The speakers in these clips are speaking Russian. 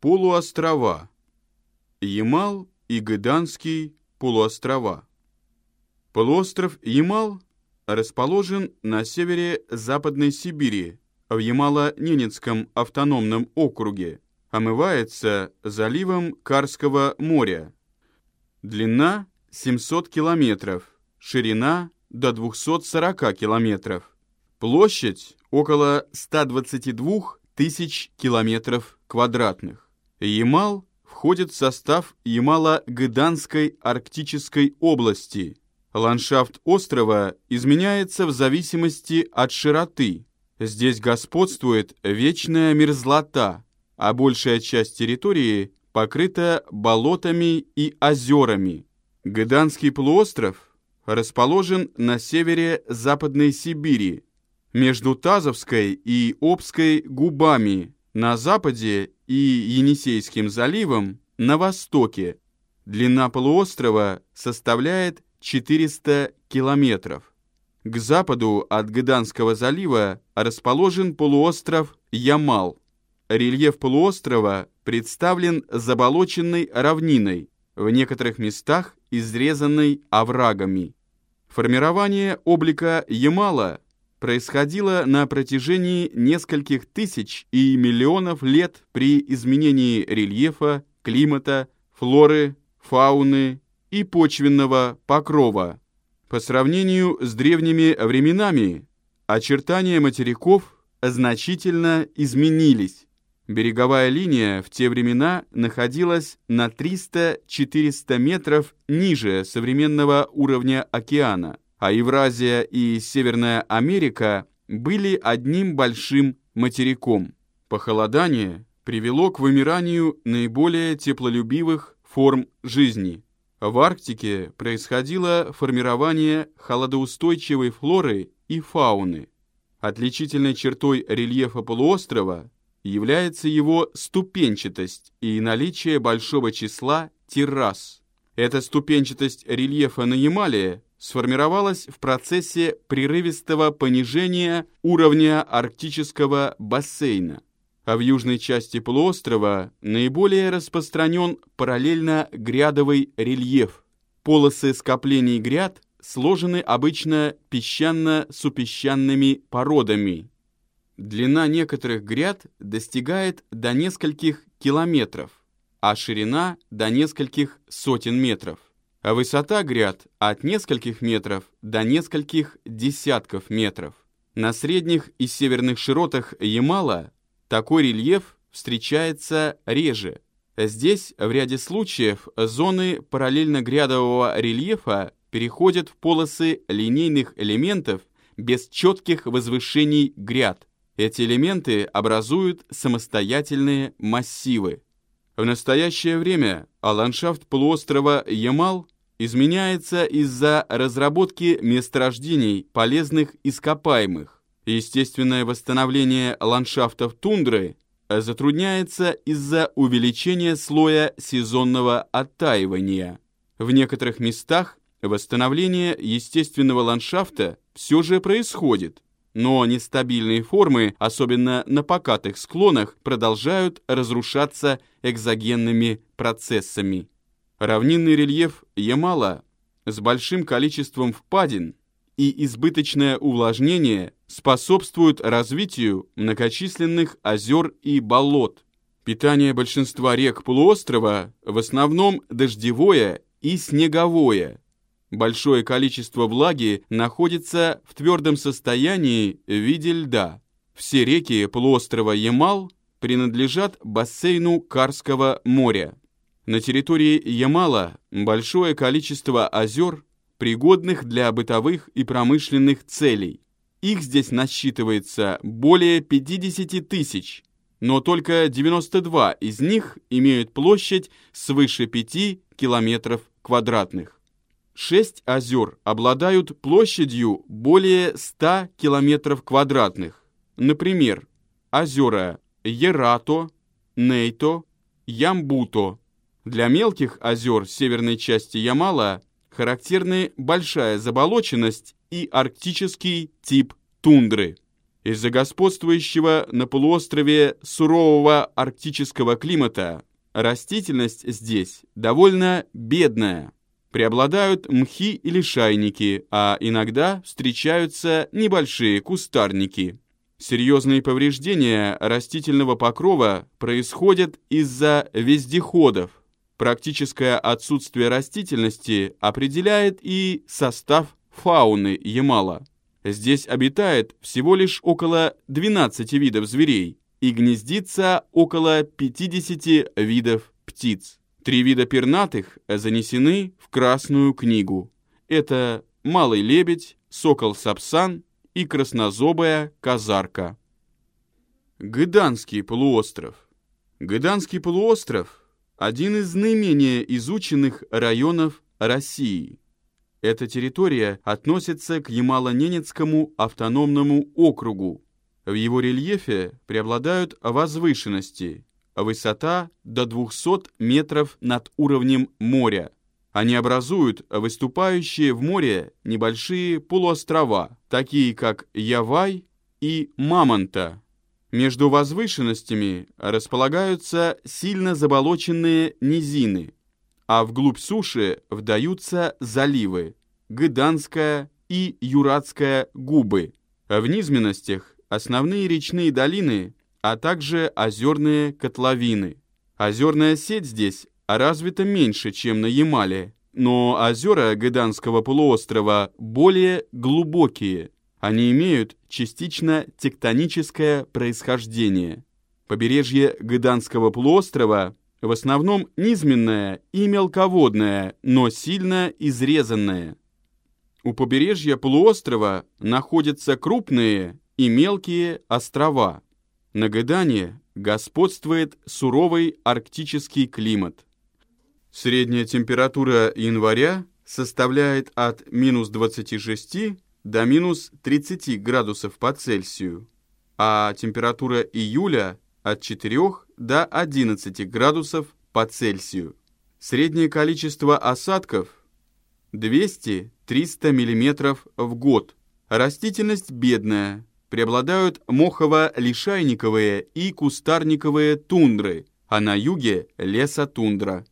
Полуострова. Ямал и Гыданский полуострова. Полуостров Ямал расположен на севере Западной Сибири, в Ямало-Ненецком автономном округе, омывается заливом Карского моря. Длина 700 километров, ширина до 240 километров. Площадь около 122 тысяч километров квадратных. Ямал входит в состав Ямало-Гыданской арктической области. Ландшафт острова изменяется в зависимости от широты. Здесь господствует вечная мерзлота, а большая часть территории покрыта болотами и озерами. Гыданский полуостров расположен на севере Западной Сибири, между Тазовской и Обской губами на западе и Енисейским заливом на востоке. Длина полуострова составляет 400 километров. К западу от Гыданского залива расположен полуостров Ямал. Рельеф полуострова представлен заболоченной равниной, в некоторых местах изрезанной оврагами. Формирование облика Ямала происходило на протяжении нескольких тысяч и миллионов лет при изменении рельефа, климата, флоры, фауны и почвенного покрова. По сравнению с древними временами очертания материков значительно изменились. Береговая линия в те времена находилась на 300-400 метров ниже современного уровня океана а Евразия и Северная Америка были одним большим материком. Похолодание привело к вымиранию наиболее теплолюбивых форм жизни. В Арктике происходило формирование холодоустойчивой флоры и фауны. Отличительной чертой рельефа полуострова является его ступенчатость и наличие большого числа террас. Эта ступенчатость рельефа на Ямале сформировалась в процессе прерывистого понижения уровня арктического бассейна, а в южной части полуострова наиболее распространен параллельно-грядовый рельеф. Полосы скоплений гряд сложены обычно песчано-супесчаными породами. Длина некоторых гряд достигает до нескольких километров, а ширина до нескольких сотен метров а высота гряд от нескольких метров до нескольких десятков метров. На средних и северных широтах Ямала такой рельеф встречается реже. Здесь в ряде случаев зоны параллельно-грядового рельефа переходят в полосы линейных элементов без четких возвышений гряд. Эти элементы образуют самостоятельные массивы. В настоящее время а ландшафт полуострова Ямал изменяется из-за разработки месторождений полезных ископаемых. Естественное восстановление ландшафтов тундры затрудняется из-за увеличения слоя сезонного оттаивания. В некоторых местах восстановление естественного ландшафта все же происходит, но нестабильные формы, особенно на покатых склонах, продолжают разрушаться экзогенными процессами. Равнинный рельеф Ямала с большим количеством впадин и избыточное увлажнение способствуют развитию многочисленных озер и болот. Питание большинства рек полуострова в основном дождевое и снеговое. Большое количество влаги находится в твердом состоянии в виде льда. Все реки полуострова Ямал принадлежат бассейну Карского моря. На территории Ямала большое количество озер, пригодных для бытовых и промышленных целей. Их здесь насчитывается более 50 тысяч, но только 92 из них имеют площадь свыше 5 километров квадратных. Шесть озер обладают площадью более 100 километров квадратных. Например, озера Ерато, Нейто, Ямбуто, для мелких озер северной части Ямала характерны большая заболоченность и арктический тип тундры. Из-за господствующего на полуострове сурового арктического климата растительность здесь довольно бедная. Преобладают мхи или шайники, а иногда встречаются небольшие кустарники. Серьезные повреждения растительного покрова происходят из-за вездеходов. Практическое отсутствие растительности определяет и состав фауны Ямала. Здесь обитает всего лишь около 12 видов зверей и гнездится около 50 видов птиц. Три вида пернатых занесены в Красную книгу. Это малый лебедь, сокол-сапсан и краснозобая казарка. Гыданский полуостров. Гыданский полуостров – один из наименее изученных районов России. Эта территория относится к Ямало-Ненецкому автономному округу. В его рельефе преобладают возвышенности, высота до 200 метров над уровнем моря. Они образуют выступающие в море небольшие полуострова, такие как Явай и Мамонта. Между возвышенностями располагаются сильно заболоченные низины, а вглубь суши вдаются заливы Гыданская и Юратская губы. В низменностях основные речные долины а также озерные котловины. Озерная сеть здесь развита меньше, чем на Ямале, но озера Гыданского полуострова более глубокие. Они имеют частично тектоническое происхождение. Побережье Гыданского полуострова в основном низменное и мелководное, но сильно изрезанное. У побережья полуострова находятся крупные и мелкие острова. На Гайдане господствует суровый арктический климат. Средняя температура января составляет от минус 26 до минус 30 градусов по Цельсию, а температура июля от 4 до 11 градусов по Цельсию. Среднее количество осадков 200-300 мм в год. Растительность бедная, преобладают мохово-лишайниковые и кустарниковые тундры, а на юге – лесотундра.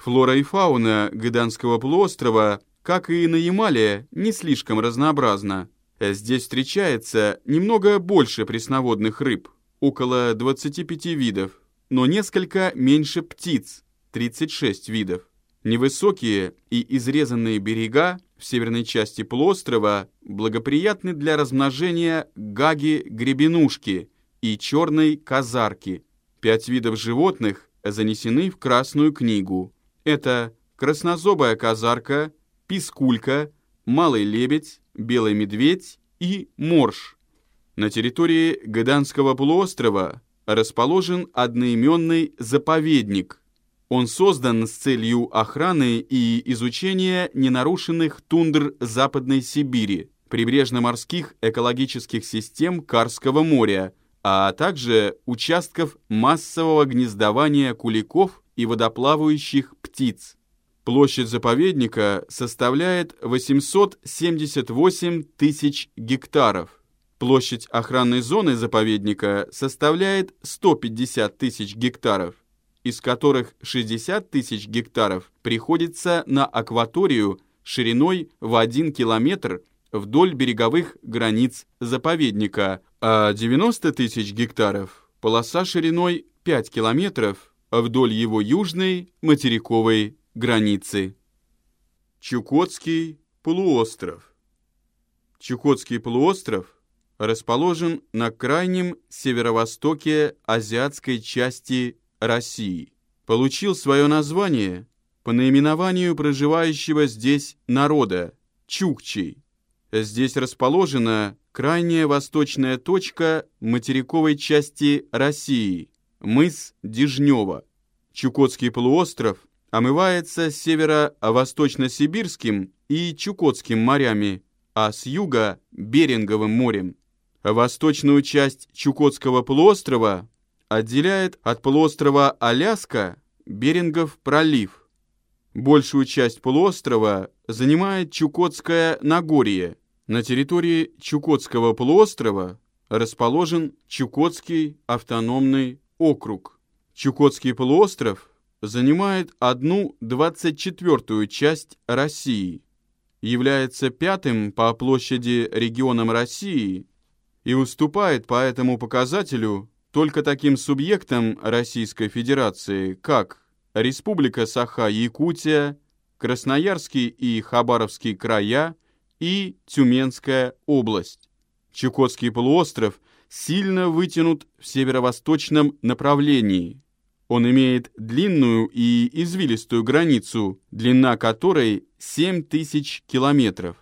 Флора и фауна Гыданского полуострова, как и на Ямале, не слишком разнообразна. Здесь встречается немного больше пресноводных рыб, около 25 видов, но несколько меньше птиц, 36 видов. Невысокие и изрезанные берега в северной части полуострова благоприятны для размножения гаги-гребенушки и черной казарки. Пять видов животных занесены в Красную книгу. Это краснозобая казарка, пискулька, малый лебедь, белый медведь и морж. На территории Гаданского полуострова расположен одноименный заповедник, он создан с целью охраны и изучения ненарушенных тундр Западной Сибири, прибрежно-морских экологических систем Карского моря, а также участков массового гнездования куликов и водоплавающих птиц. Площадь заповедника составляет 878 тысяч гектаров. Площадь охранной зоны заповедника составляет 150 тысяч гектаров из которых 60 тысяч гектаров приходится на акваторию шириной в 1 километр вдоль береговых границ заповедника, а 90 тысяч гектаров – полоса шириной 5 километров вдоль его южной материковой границы. Чукотский полуостров Чукотский полуостров расположен на крайнем северо-востоке азиатской части России. Получил свое название по наименованию проживающего здесь народа – Чукчей. Здесь расположена крайняя восточная точка материковой части России – мыс Дежнева. Чукотский полуостров омывается с северо-восточно-сибирским и Чукотским морями, а с юга – Беринговым морем. Восточную часть Чукотского полуострова отделяет от полуострова Аляска Берингов пролив. Большую часть полуострова занимает Чукотское Нагорье. На территории Чукотского полуострова расположен Чукотский автономный округ. Чукотский полуостров занимает одну двадцать четвертую часть России, является пятым по площади регионом России и уступает по этому показателю только таким субъектам Российской Федерации, как Республика Саха-Якутия, Красноярский и Хабаровский края и Тюменская область. Чукотский полуостров сильно вытянут в северо-восточном направлении. Он имеет длинную и извилистую границу, длина которой 7 тысяч километров,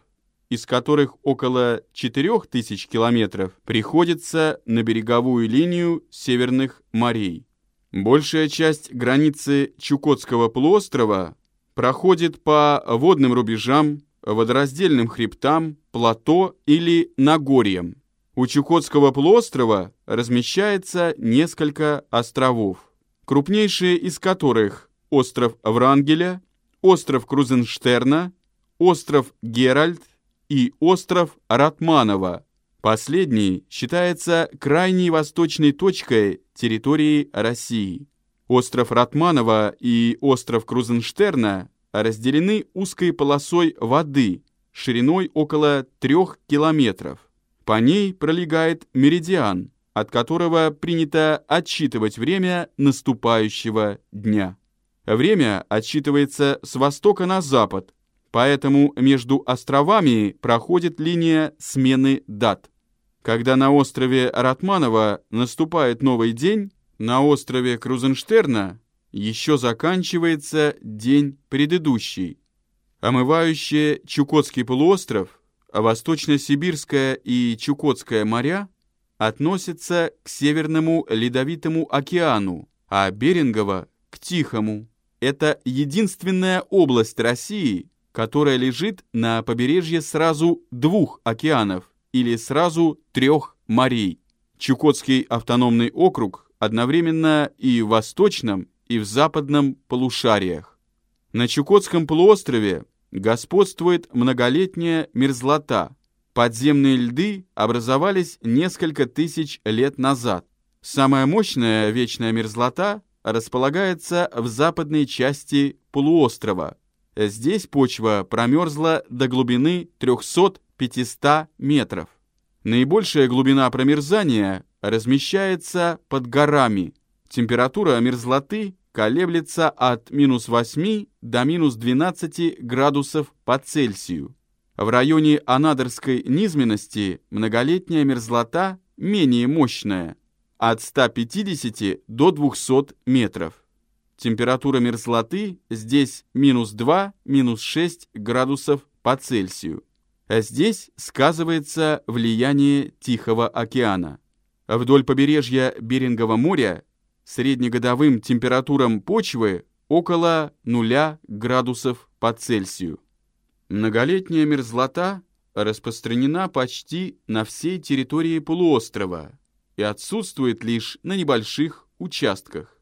из которых около 4 тысяч километров приходится на береговую линию северных морей. Большая часть границы Чукотского полуострова проходит по водным рубежам, водораздельным хребтам, плато или Нагорьям. У Чукотского полуострова размещается несколько островов, крупнейшие из которых остров Врангеля, остров Крузенштерна, остров Геральт и остров Ратманова. Последний считается крайней восточной точкой территории России. Остров Ратманова и остров Крузенштерна разделены узкой полосой воды шириной около трех километров. По ней пролегает меридиан, от которого принято отсчитывать время наступающего дня. Время отсчитывается с востока на запад, поэтому между островами проходит линия смены дат. Когда на острове Ратманова наступает новый день, на острове Крузенштерна еще заканчивается день предыдущий. Омывающие Чукотский полуостров Восточно-Сибирское и Чукотское моря относятся к Северному Ледовитому океану, а Берингово – к Тихому. Это единственная область России, которая лежит на побережье сразу двух океанов или сразу трех морей. Чукотский автономный округ одновременно и в восточном, и в западном полушариях. На Чукотском полуострове господствует многолетняя мерзлота. Подземные льды образовались несколько тысяч лет назад. Самая мощная вечная мерзлота располагается в западной части полуострова. Здесь почва промерзла до глубины 300-500 метров. Наибольшая глубина промерзания размещается под горами. Температура мерзлоты колеблется от минус 8 до минус 12 градусов по Цельсию. В районе Анадырской низменности многолетняя мерзлота менее мощная, от 150 до 200 метров. Температура мерзлоты здесь минус 2, минус 6 градусов по Цельсию. А здесь сказывается влияние Тихого океана. Вдоль побережья Берингового моря среднегодовым температурам почвы около 0 градусов по Цельсию. Многолетняя мерзлота распространена почти на всей территории полуострова и отсутствует лишь на небольших участках.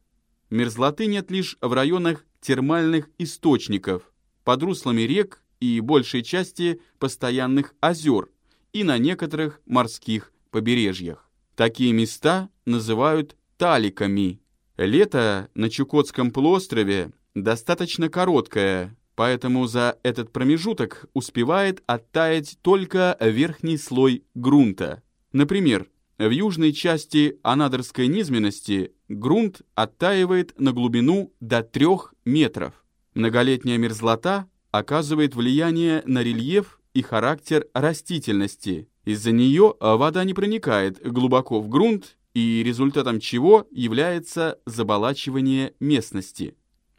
Мерзлоты нет лишь в районах термальных источников, под руслами рек и большей части постоянных озер и на некоторых морских побережьях. Такие места называют таликами. Лето на Чукотском полуострове достаточно короткое, поэтому за этот промежуток успевает оттаять только верхний слой грунта. Например, в южной части Анадырской низменности грунт оттаивает на глубину до 3 метров. Многолетняя мерзлота оказывает влияние на рельеф и характер растительности. Из-за нее вода не проникает глубоко в грунт и результатом чего является заболачивание местности.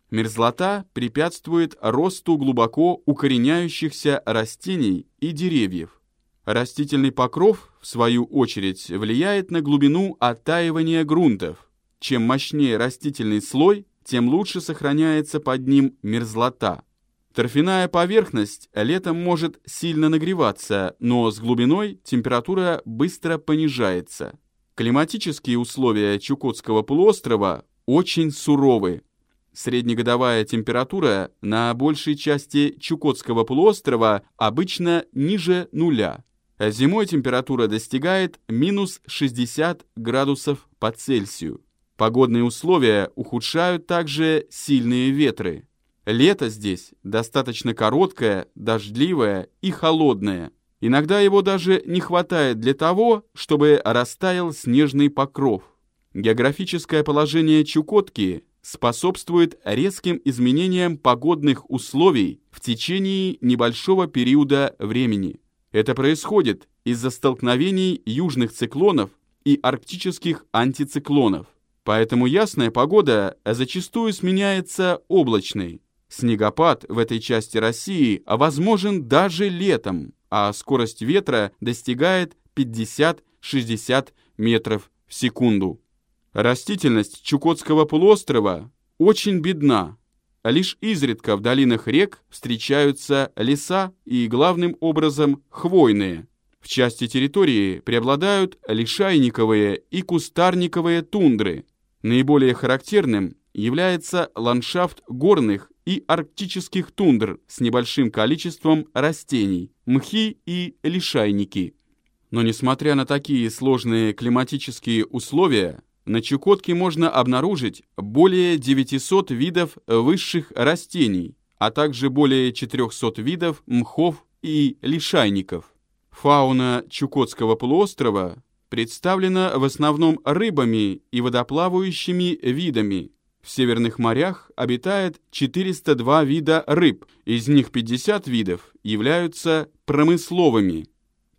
Мерзлота препятствует росту глубоко укореняющихся растений и деревьев. Растительный покров, в свою очередь, влияет на глубину оттаивания грунтов. Чем мощнее растительный слой, тем лучше сохраняется под ним мерзлота. Торфяная поверхность летом может сильно нагреваться, но с глубиной температура быстро понижается. Климатические условия Чукотского полуострова очень суровы. Среднегодовая температура на большей части Чукотского полуострова обычно ниже нуля. а зимой температура достигает минус 60 градусов по Цельсию. Погодные условия ухудшают также сильные ветры. Лето здесь достаточно короткое, дождливое и холодное. Иногда его даже не хватает для того, чтобы растаял снежный покров. Географическое положение Чукотки способствует резким изменениям погодных условий в течение небольшого периода времени. Это происходит из-за столкновений южных циклонов и арктических антициклонов. Поэтому ясная погода зачастую сменяется облачной. Снегопад в этой части России возможен даже летом, а скорость ветра достигает 50-60 метров в секунду. Растительность Чукотского полуострова очень бедна. Лишь изредка в долинах рек встречаются леса и, главным образом, хвойные. В части территории преобладают лишайниковые и кустарниковые тундры. Наиболее характерным является ландшафт горных и арктических тундр с небольшим количеством растений, мхи и лишайники. Но несмотря на такие сложные климатические условия, на Чукотке можно обнаружить более 900 видов высших растений, а также более 400 видов мхов и лишайников. Фауна Чукотского полуострова представлена в основном рыбами и водоплавающими видами. В северных морях обитает 402 вида рыб, из них 50 видов являются промысловыми.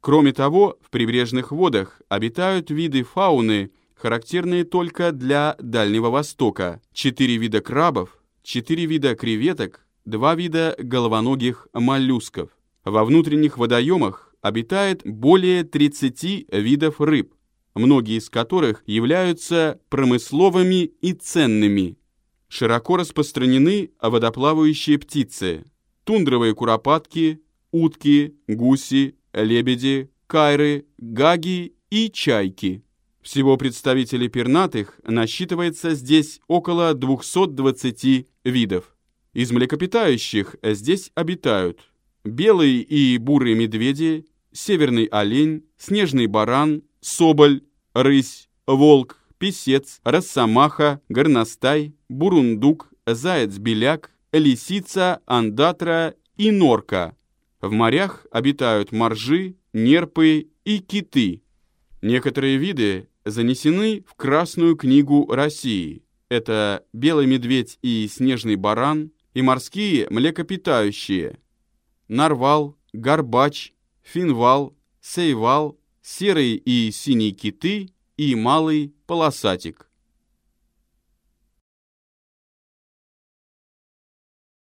Кроме того, в прибрежных водах обитают виды фауны, характерные только для Дальнего Востока, четыре вида крабов, четыре вида креветок, два вида головоногих моллюсков. Во внутренних водоемах обитает более 30 видов рыб, многие из которых являются промысловыми и ценными. Широко распространены водоплавающие птицы, тундровые куропатки, утки, гуси, лебеди, кайры, гаги и чайки. Всего представителей пернатых насчитывается здесь около 220 видов. Из млекопитающих здесь обитают белые и бурые медведи, северный олень, снежный баран, соболь, рысь, волк, песец, росомаха, горностай, бурундук, заяц-беляк, лисица, андатра и норка. В морях обитают моржи, нерпы и киты. Некоторые виды занесены в Красную книгу России. Это белый медведь и снежный баран, и морские млекопитающие. Нарвал, горбач, финвал, сейвал, серые и синие киты и малый полосатик.